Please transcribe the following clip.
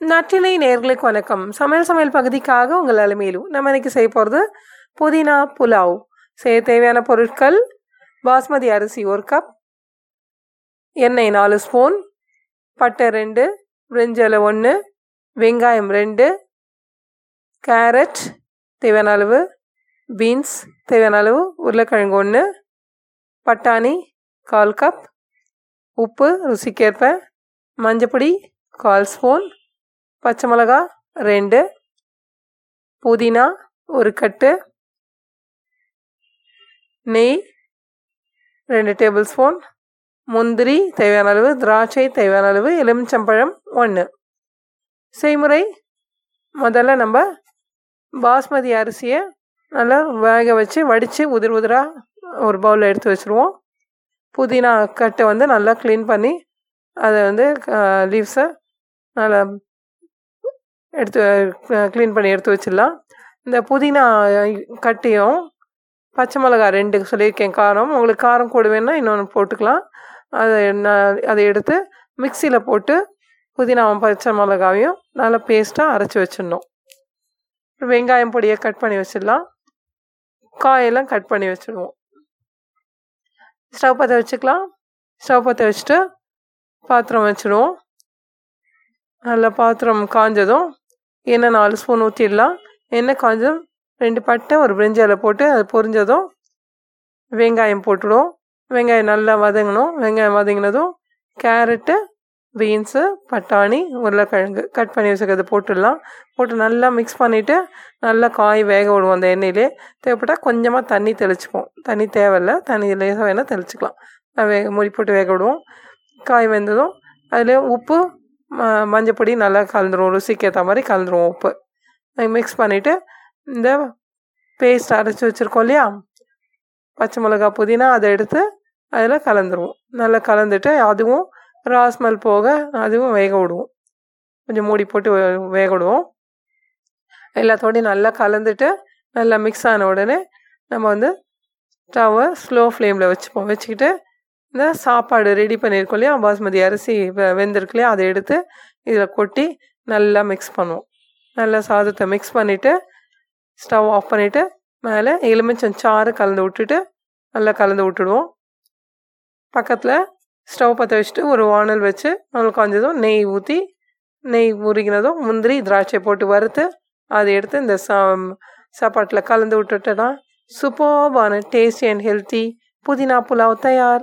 நற்றினை நேர்களுக்கு வணக்கம். சமையல் சமையல் பகுதிக்காக உங்கள் அலுமையிலும் நம்ம இன்னைக்கு செய்ய போகிறது புதினா புலாவ். செய்ய தேவையான பொருட்கள் பாஸ்மதி அரிசி ஒரு கப் எண்ணெய் நாலு ஸ்பூன் பட்டை ரெண்டு பிரிஞ்சலை ஒன்று வெங்காயம் ரெண்டு கேரட் தேவையான அளவு பீன்ஸ் தேவையான அளவு உருளைக்கிழங்கு ஒன்று பட்டாணி கால் கப் உப்பு ருசிக்கேற்ப மஞ்சப்பொடி கால் ஸ்பூன் பச்சை மிளகா ரெண்டு. புதினா ஒரு கட்டு. நெய் ரெண்டு டேபிள் ஸ்பூன். முந்திரி தேவையான அளவு. திராட்சை தேவையான அளவு. எலுமிச்சம்பழம் ஒன்று செய்முறை. முதல்ல நம்ம பாஸ்மதி அரிசியை நல்லா வேக வச்சு வடித்து உதிர் உதிராக ஒரு பவுலில் எடுத்து வச்சுருவோம். புதினா கட்டை வந்து நல்லா க்ளீன் பண்ணி அதை வந்து லீவ்ஸை நல்லா எடுத்து க்ளீன் பண்ணி எடுத்து வச்சிடலாம். இந்த புதினா கட்டியும் பச்சை மிளகா ரெண்டு சொல்லியிருக்கேன் காரம். உங்களுக்கு காரம் கூட வேணால் இன்னொன்று போட்டுக்கலாம். அதை நான் அதை எடுத்து மிக்சியில் போட்டு புதினாவும் பச்சை மிளகாவையும் நல்லா பேஸ்ட்டாக அரைச்சி வச்சிடணும். வெங்காயம் பொடியை கட் பண்ணி வச்சிடலாம். காயெல்லாம் கட் பண்ணி வச்சுடுவோம். ஸ்டவ் பற்ற வச்சுக்கலாம். ஸ்டவ் பற்ற வச்சுட்டு பாத்திரம் வச்சுடுவோம். நல்லா பாத்திரம் காஞ்சதும் எண்ணெய் நாலு ஸ்பூன் ஊற்றிடலாம் எண்ணெய் கொஞ்சம் ரெண்டு பட்டை ஒரு பிரிஞ்சால் போட்டு அது பொரிஞ்சதும் வெங்காயம் போட்டுவிடுவோம் வெங்காயம் நல்லா வதங்கணும். வெங்காயம் வதங்கினதும் கேரட்டு பீன்ஸு பட்டாணி உருளைக்கிழங்கு கட் பண்ணி வச்சுக்கிறது போட்டுடலாம். போட்டு நல்லா மிக்ஸ் பண்ணிவிட்டு நல்லா காய் வேக விடுவோம் அந்த எண்ணெயிலே. தேவைப்பட்டால் கொஞ்சமாக தண்ணி தெளிச்சுப்போம். தண்ணி தேவையில்லை. தண்ணி லேசாக வேணால் தெளிச்சிக்கலாம். வேக மூடி போட்டு வேக விடுவோம். காய் வெந்ததும் அதில் உப்பு மஞ்சப்பொடி நல்லா கலந்துருவோம் ருசிக்கு ஏற்ற மாதிரி கலந்துருவோம் உப்பு. மிக்ஸ் பண்ணிவிட்டு இந்த பேஸ்ட் அரைச்சி வச்சுருக்கோம் இல்லையா? பச்சை மிளகா புதினா அதை எடுத்து அதில் கலந்துருவோம். நல்லா கலந்துட்டு அதுவும் ராஸ்மல் போக அதுவும் வேக விடுவோம். கொஞ்சம் மூடி போட்டு வேக விடுவோம். எல்லாத்தோடையும் நல்லா கலந்துட்டு நல்லா மிக்ஸ் ஆன உடனே நம்ம வந்து ஸ்டவ்வை ஸ்லோ ஃப்ளேமில் வச்சுப்போம். வச்சுக்கிட்டு இந்த சாப்பாடு ரெடி பண்ணியிருக்கோம் இல்லையா? பாஸ்மதி அரிசி வெந்திருக்கு இல்லையா? அதை எடுத்து இதில் கொட்டி நல்லா மிக்ஸ் பண்ணுவோம். நல்லா சாதத்தை மிக்ஸ் பண்ணிவிட்டு ஸ்டவ் ஆஃப் பண்ணிவிட்டு மேலே எலுமிச்சம் சாறு கலந்து விட்டுட்டு நல்லா கலந்து விட்டுடுவோம். பக்கத்தில் ஸ்டவ் பற்ற வச்சுட்டு ஒரு வானல் வச்சு நம்மளுக்கு காஞ்சதும் நெய் ஊற்றி நெய் உருகினதும் முந்திரி திராட்சை போட்டு வறுத்து அதை எடுத்து இந்த சா சாப்பாட்டில் கலந்து விட்டுட்டேன்னா சூப்பர்பான டேஸ்டி அண்ட் ஹெல்த்தி புதினா புலாவ் தயார்.